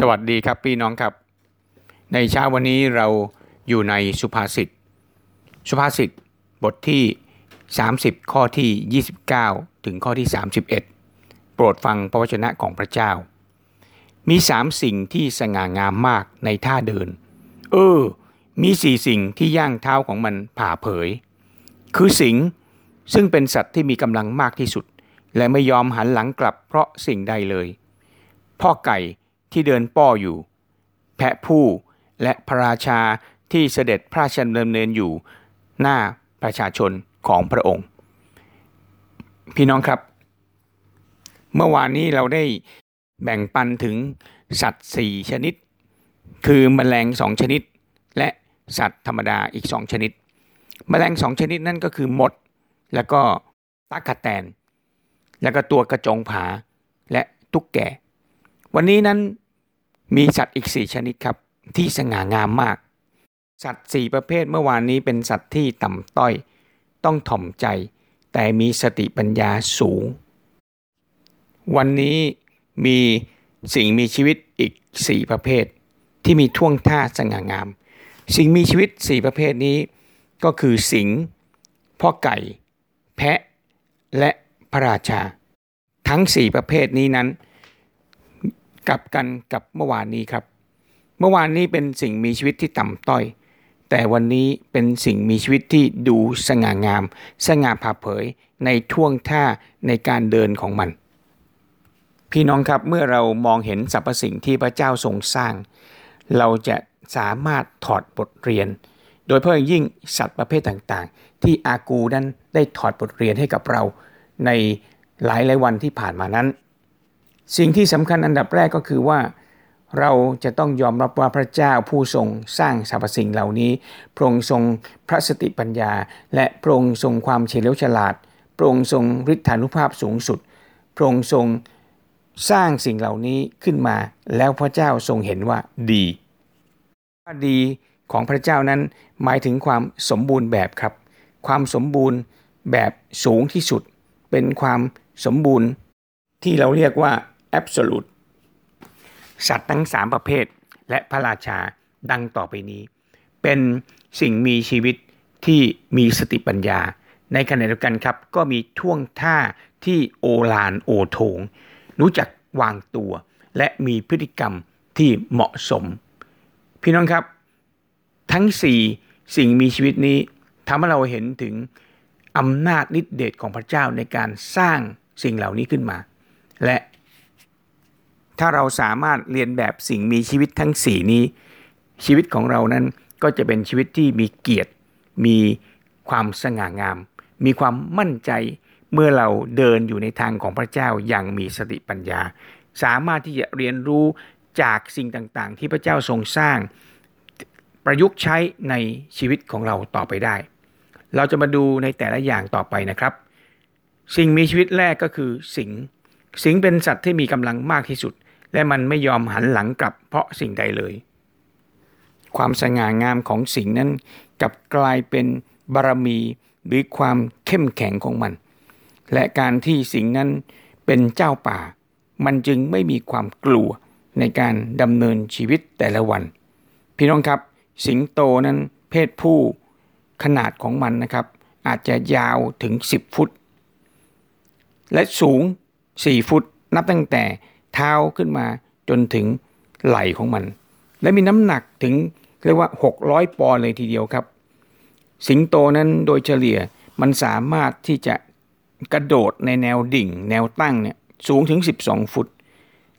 สวัสดีครับพี่น้องครับ ในเช้าวันนี้เราอยู่ในสุภาษิต สุภาษิตบทที่ 30 ข้อที่ 29 ถึงข้อที่ 31 โปรดฟังพระวจนะของพระเจ้า มีสามสิ่งที่สง่างามมากในท่าเดิน เออ มีสี่สิ่งที่ย่างเท้าของมันผ่าเผย คือสิงซึ่งเป็นสัตว์ที่มีกำลังมากที่สุด และไม่ยอมหันหลังกลับเพราะสิ่งใดเลย พ่อไก่ ที่เดินป้ออยู่ แพะผู้และพระราชาที่เสด็จพระราชดำเนินอยู่หน้าประชาชนของพระองค์ พี่น้องครับ เมื่อวานนี้เราได้แบ่งปันถึงสัตว์สี่ชนิด คือมแมลงสองชนิด และสัตว์ธรรมดาอีกสองชนิดมแมลงสองชนิดนั่นก็คือมด แล้วก็ตั๊กแตน แล้วก็ตัวกระจงผาและตุ๊กแก วันนี้นั้น มีสัตว์อีกสี่ชนิดครับ ที่สง่างามมาก สัตว์สี่ประเภทเมื่อวานนี้เป็นสัตว์ที่ต่ำต้อย ต้องถ่อมใจ แต่มีสติปัญญาสูง วันนี้มีสิ่งมีชีวิตอีกสี่ประเภท ที่มีท่วงท่าสง่างาม สิ่งมีชีวิตสี่ประเภทนี้ก็คือสิงพ่อไก่ แพะ และพระราชา ทั้งสี่ประเภทนี้นั้น กลับกันกับเมื่อวานนี้ครับ เมื่อวานนี้เป็นสิ่งมีชีวิตที่ต่ำต้อย แต่วันนี้เป็นสิ่งมีชีวิตที่ดูสง่างาม สง่าผ่าเผยในท่วงท่าในการเดินของมัน พี่น้องครับเมื่อเรามองเห็นสรรพสิ่งที่พระเจ้าทรงสร้าง เราจะสามารถถอดบทเรียน โดยเพิ่มยิ่งสัตว์ประเภทต่างๆ ที่อากูนั้นได้ถอดบทเรียนให้กับเราในหลายหลายวันที่ผ่านมานั้น สิ่งที่สำคัญอันดับแรกก็คือว่า เราจะต้องยอมรับว่าพระเจ้าผู้ทรงสร้างสรรพสิ่งเหล่านี้ พระองค์ทรงพระสติปัญญา และพระองค์ทรงความเฉลียวฉลาด พระองค์ทรงฤทธานุภาพสูงสุด พระองค์ทรงสร้างสิ่งเหล่านี้ขึ้นมา แล้วพระเจ้าทรงเห็นว่าดีว่าดีของพระเจ้านั้นหมายถึงความสมบูรณ์แบบครับ ความสมบูรณ์แบบสูงที่สุด เป็นความสมบูรณ์ที่เราเรียกว่า absolute สัตว์ทั้งสามประเภท และพระราชาดังต่อไปนี้ เป็นสิ่งมีชีวิตที่มีสติปัญญา ในขณะเดียวกันครับ ก็มีท่วงท่าที่โอลานโอโถง รู้จักวางตัว และมีพฤติกรรมที่เหมาะสม พี่น้องครับ ทั้งสี่สิ่งมีชีวิตนี้ทำให้เราเห็นถึงอำนาจฤทธิเดชของพระเจ้าในการสร้างสิ่งเหล่านี้ขึ้นมา และ ถ้าเราสามารถเรียนแบบสิ่งมีชีวิตทั้งสี่นี้ ชีวิตของเรานั้นก็จะเป็นชีวิตที่มีเกียรติ มีความสง่างาม มีความมั่นใจเมื่อเราเดินอยู่ในทางของพระเจ้าอย่างมีสติปัญญา สามารถที่จะเรียนรู้จากสิ่งต่างๆ ที่พระเจ้าทรงสร้างประยุกต์ใช้ในชีวิตของเราต่อไปได้ เราจะมาดูในแต่ละอย่างต่อไปนะครับ สิ่งมีชีวิตแรกก็คือสิง สิงเป็นสัตว์ที่มีกำลังมากที่สุด และมันไม่ยอมหันหลังกลับเพราะสิ่งใดเลย ความสง่างามของสิ่งนั้นกับกลายเป็นบารมีหรือความเข้มแข็งของมัน และการที่สิ่งนั้นเป็นเจ้าป่า มันจึงไม่มีความกลัวในการดำเนินชีวิตแต่ละวัน พี่น้องครับ สิงโตนั้นเพศผู้ขนาดของมันนะครับ อาจจะยาวถึง 10 ฟุต และสูง 4 ฟุตนับตั้งแต่ เท้าขึ้นมาจนถึงไหล่ของมัน และมีน้ำหนักถึงเรียกว่า 600 ปอนด์เลยทีเดียวครับ สิงโตนั้นโดยเฉลี่ยมันสามารถที่จะกระโดดในแนวดิ่ง แนวตั้งเนี่ยสูงถึง 12 ฟุต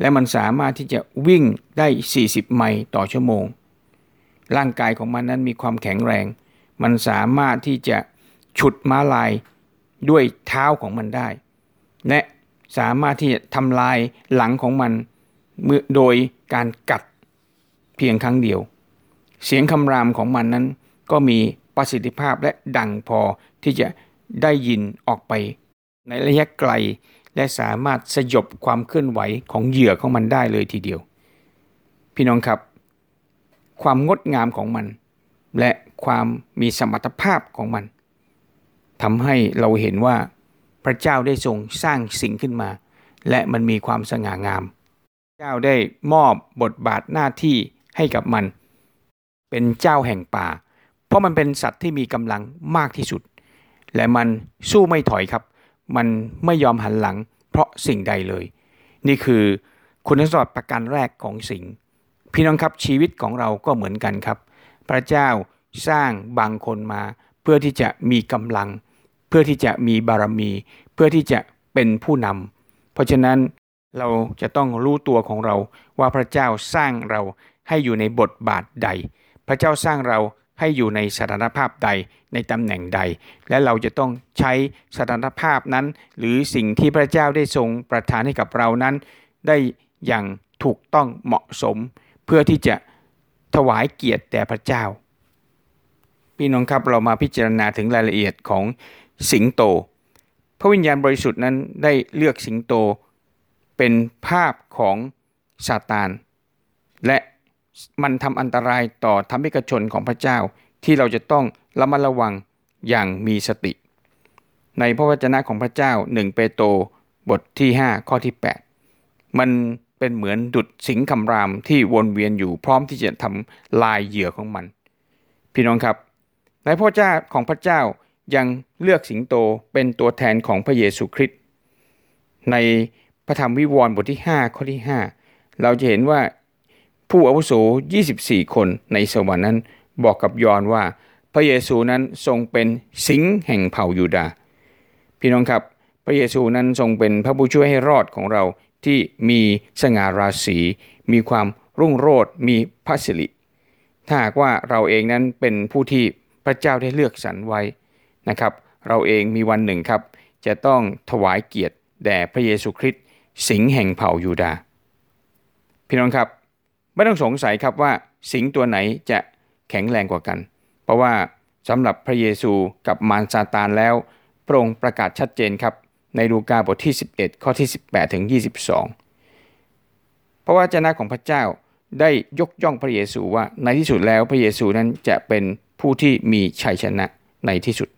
และมันสามารถที่จะวิ่งได้ 40 ไมล์ต่อชั่วโมง ร่างกายของมันนั้นมีความแข็งแรง มันสามารถที่จะฉุดม้าลายด้วยเท้าของมันได้ และ สามารถที่จะทำลายหลังของมันเมื่อโดยการกัดเพียงครั้งเดียว เสียงคำรามของมันนั้น ก็มีประสิทธิภาพและดังพอที่จะได้ยินออกไป ในระยะไกลและสามารถสยบความเคลื่อนไหวของเหยื่อของมันได้เลยทีเดียว พี่น้องครับ ความงดงามของมัน และความมีสมรรถภาพของมันทำให้เราเห็นว่า พระเจ้าได้ทรงสร้างสิ่งขึ้นมา และมันมีความสง่างาม เจ้าได้มอบบทบาทหน้าที่ให้กับมัน เป็นเจ้าแห่งป่า เพราะมันเป็นสัตว์ที่มีกำลังมากที่สุด และมันสู้ไม่ถอยครับ มันไม่ยอมหันหลัง เพราะสิ่งใดเลย นี่คือคุณสมบัติประการแรกของสิงพี่น้องครับชีวิตของเราก็เหมือนกันครับ พระเจ้าสร้างบางคนมาเพื่อที่จะมีกำลัง พื่อที่จะมีบารมี เพื่อที่จะเป็นผู้นำเพราะฉะนั้นเราจะต้องรู้ตัวของเราว่าพระเจ้าสร้างเราให้อยู่ในบทบาทใด พระเจ้าสร้างเราให้อยู่ในสถานภาพใดในตำแหน่งใด และเราจะต้องใช้สถานภาพนั้น หรือสิ่งที่พระเจ้าได้ทรงประทานให้กับเรานั้น ได้อย่างถูกต้องเหมาะสม เพื่อที่จะถวายเกียรติแด่พระเจ้า พี่น้องครับเรามาพิจารณาถึงรายละเอียดของ สิงโต พระวิญญาณบริสุทธิ์นั้นได้เลือกสิงโต เป็นภาพของซาตาน และมันทำอันตรายต่อธรรมิกชนของพระเจ้าที่เราจะต้องระมัดระวังอย่างมีสติ ในพระวจนะของพระเจ้าหนึ่งเปโตรบทที่ 5 ข้อที่ 8 มันเป็นเหมือนดุดสิงคำรามที่วนเวียนอยู่พร้อมที่จะทำลายเหยื่อของมัน พี่น้องครับ ในพระเจ้าของพระเจ้า ยังเลือกสิงโตเป็นตัวแทนของพระเยซูคริสต์ในพระธรรมวิวรณ์บทที่ 5 ข้อที่ 5 เราจะเห็นว่าผู้อาวุโส 24 คนในสวรรค์นั้นบอกกับยอนว่าพระเยซูนั้นทรงเป็นสิงห์แห่งเผ่ายูดา พี่น้องครับ พระเยซูนั้นทรงเป็นพระผู้ช่วยให้รอดของเราที่มีสง่าราศีมีความรุ่งโรจน์มีพระสิริถ้าหากว่าเราเองนั้นเป็นผู้ที่พระเจ้าได้เลือกสรรไว้ นะครับ เราเองมีวันหนึ่งครับ จะต้องถวายเกียรติแด่พระเยซูคริสต์สิงห์แห่งเผ่ายูดา พี่น้องครับ ไม่ต้องสงสัยครับว่าสิงห์ตัวไหนจะแข็งแรงกว่ากัน เพราะว่าสำหรับพระเยซูกับมารซาตานแล้วพระองค์ประกาศชัดเจนครับในลูกาบทที่ 11 ข้อที่ 18 ถึง 22 เพราะว่าเจ้าน้าของพระเจ้าได้ยกย่องพระเยซูว่าในที่สุดแล้วพระเยซูนั้นจะเป็นผู้ที่มีชัยชนะในที่สุด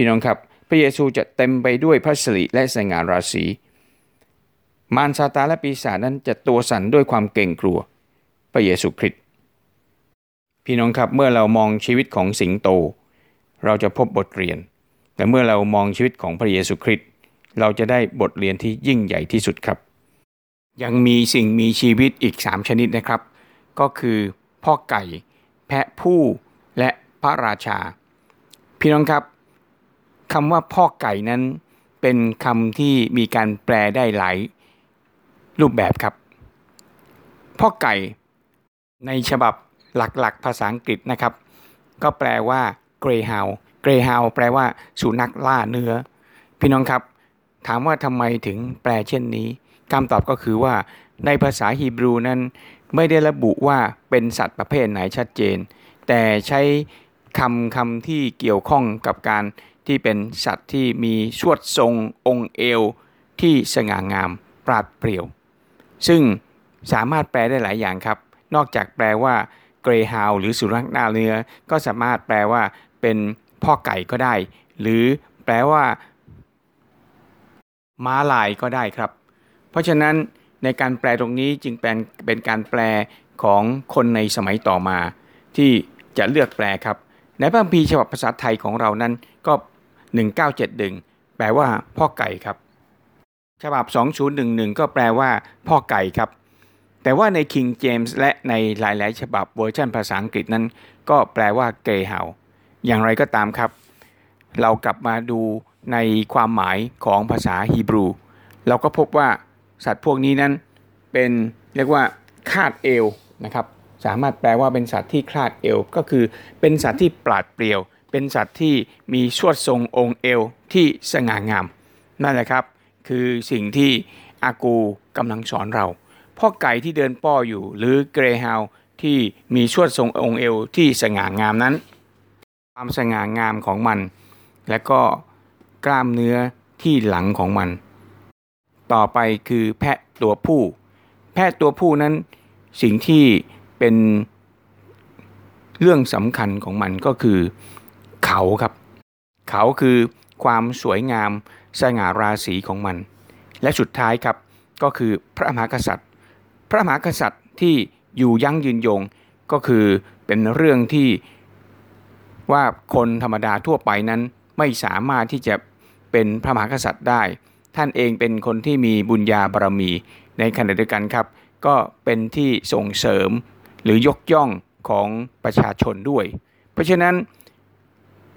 พี่น้องครับ พระเยซูจะเต็มไปด้วยพระสิริและสง่าราศีมารซาตานและปีศาจนั้นจะตัวสั่นด้วยความเกรงกลัว พระเยซูคริสต์พี่น้องครับเมื่อเรามองชีวิตของสิงโต เราจะพบบทเรียน แต่เมื่อเรามองชีวิตของพระเยซูคริสต์เราจะได้บทเรียนที่ยิ่งใหญ่ที่สุดครับ ยังมีสิ่งมีชีวิตอีก 3 ชนิดนะครับ ก็คือพ่อไก่ แพะผู้และพระราชา พี่น้องครับ คำว่าพ่อไก่นั้นเป็นคำที่มีการแปลได้หลายรูปแบบครับ พ่อไก่ในฉบับหลักๆ ภาษาอังกฤษนะครับ ก็แปลว่า greyhound greyhound แปลว่าสุนัขล่าเนื้อ พี่น้องครับ ถามว่าทำไมถึงแปลเช่นนี้คำตอบก็คือว่า ในภาษาฮีบรูนั้นไม่ได้ระบุว่าเป็นสัตว์ประเภทไหนชัดเจน แต่ใช้คำคำที่เกี่ยวข้องกับการ ที่เป็นสัตว์ที่มีชวดทรงองค์เอว ที่สง่างามปราดเปรี่ยว ซึ่งสามารถแปลได้หลายอย่างครับ นอกจากแปลว่าเกรฮาวหรือสุนัขหน้าเนื้อ ก็สามารถแปลว่าเป็นพ่อไก่ก็ได้ หรือแปลว่า ม้าลายก็ได้ครับ เพราะฉะนั้นในการแปลตรงนี้จึงเป็นเป็นการแปลของคนในสมัยต่อมา ที่จะเลือกแปลครับในพระคัมภีร์ฉบับภาษาไทยของเรานั้นก็ 1971 แปลว่าพ่อไก่ครับ ฉบับ 2011 ก็แปลว่าพ่อไก่ครับ แต่ว่าใน King James และในหลาย ๆ ฉบับเวอร์ชันภาษาอังกฤษนั้น ก็แปลว่าเกย์เฮาอย่างไรก็ตามครับ เรากลับมาดูในความหมายของภาษาฮีบรู เราก็พบว่าสัตว์พวกนี้นั้นเป็นเรียกว่าคาดเอวนะครับ สามารถแปลว่าเป็นสัตว์ที่คลาดเอว ก็คือเป็นสัตว์ที่ปราดเปรียว เป็นสัตว์ที่มีชวดทรงองค์เอวที่สง่างาม นั่นแหละครับ คือสิ่งที่อากูกำลังสอนเรา พ่อไก่ที่เดินป้ออยู่หรือเกรฮาวที่มีชวดทรงองค์เอวที่สง่างามนั้น ความสง่างามของมัน และก็กล้ามเนื้อที่หลังของมัน ต่อไปคือแพะตัวผู้ แพะตัวผู้นั้นสิ่งที่เป็นเรื่องสำคัญของมันก็คือ เขาครับ เขาคือความสวยงามสง่าราศีของมัน และสุดท้ายครับก็คือพระมหากษัตริย์ พระมหากษัตริย์ที่อยู่ยั่งยืนยงก็คือเป็นเรื่องที่ว่าคนธรรมดาทั่วไปนั้นไม่สามารถที่จะเป็นพระมหากษัตริย์ได้ ท่านเองเป็นคนที่มีบุญญาบารมี ในขณะเดียวกันครับ ก็เป็นที่ส่งเสริมหรือยกย่องของประชาชนด้วย เพราะฉะนั้น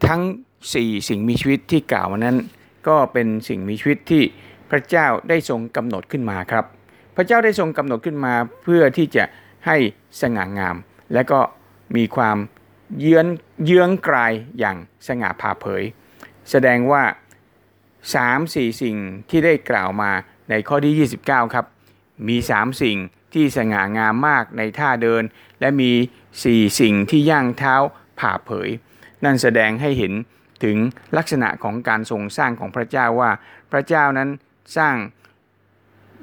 ทั้ง 4 สิ่งมีชีวิตที่กล่าวมานั้น ก็เป็นสิ่งมีชีวิตที่พระเจ้าได้ทรงกำหนดขึ้นมาครับ พระเจ้าได้ทรงกำหนดขึ้นมาเพื่อที่จะให้สง่างาม และก็มีความเยื้อนเยื้องกลายอย่างสง่าผ่าเผย แสดงว่า 3 4 สิ่งที่ได้กล่าวมาในข้อที่ 29 ครับ มี 3 สิ่งที่สง่างามมากในท่าเดิน และมี 4 สิ่งที่ย่างเท้าผ่าเผย นั่นแสดงให้เห็นถึงลักษณะของการทรงสร้างของพระเจ้าว่า พระเจ้านั้นสร้าง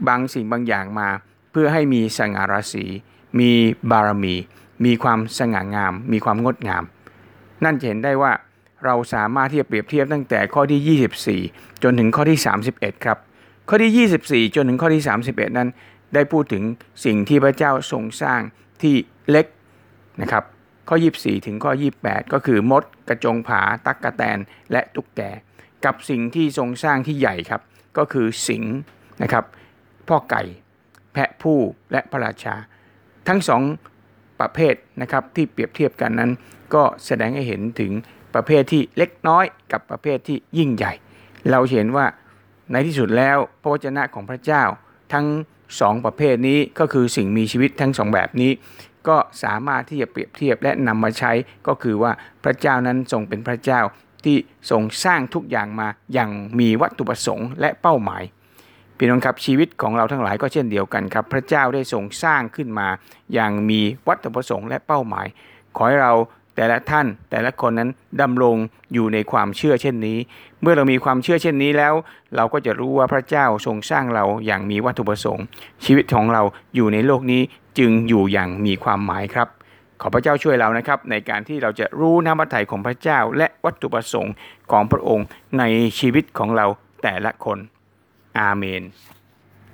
บางสิ่งบางอย่างมา เพื่อให้มีสง่าราศี มีบารมี มีความสง่างาม มีความงดงาม นั่นจะเห็นได้ว่าเราสามารถที่จะเปรียบเทียบตั้งแต่ข้อที่ 24 จนถึงข้อที่ 31 ครับ ข้อที่ 24 จนถึงข้อที่ 31 นั้น ได้พูดถึงสิ่งที่พระเจ้าทรงสร้างที่เล็กนะครับ ข้อ 24 ถึงข้อ 28 ก็คือมด กระจงผา ตักกะแตน และตุ๊กแก กับสิ่งที่ทรงสร้างที่ใหญ่ครับ ก็คือสิงห์นะครับ พ่อไก่ แพะผู้และพระราชา ทั้งสองประเภทนะครับที่เปรียบเทียบกันนั้น ก็แสดงให้เห็นถึงประเภทที่เล็กน้อยกับประเภทที่ยิ่งใหญ่ เราเห็นว่าในที่สุดแล้วพระวจนะของพระเจ้าทั้งสองประเภทนี้ก็คือสิ่งมีชีวิตทั้งสองแบบนี้ ก็สามารถที่จะเปรียบเทียบและนำมาใช้ก็คือว่าพระเจ้านั้นทรงเป็นพระเจ้าที่ทรงสร้างทุกอย่างมาอย่างมีวัตถุประสงค์และเป้าหมายพี่น้องครับชีวิตของเราทั้งหลายก็เช่นเดียวกันครับ พระเจ้าได้ทรงสร้างขึ้นมา อย่างมีวัตถุประสงค์และเป้าหมาย ขอให้เราแต่ละท่านแต่ละคนนั้นดำรงอยู่ในความเชื่อเช่นนี้ เมื่อเรามีความเชื่อเช่นนี้แล้ว เราก็จะรู้ว่าพระเจ้าทรงสร้างเราอย่างมีวัตถุประสงค์ ชีวิตของเราอยู่ในโลกนี้ จึงอยู่อย่างมีความหมายครับ ขอพระเจ้าช่วยเรานะครับ ในการที่เราจะรู้น้ำพระทัยของพระเจ้า และวัตถุประสงค์ของพระองค์ในชีวิตของเราแต่ละคน อาเมน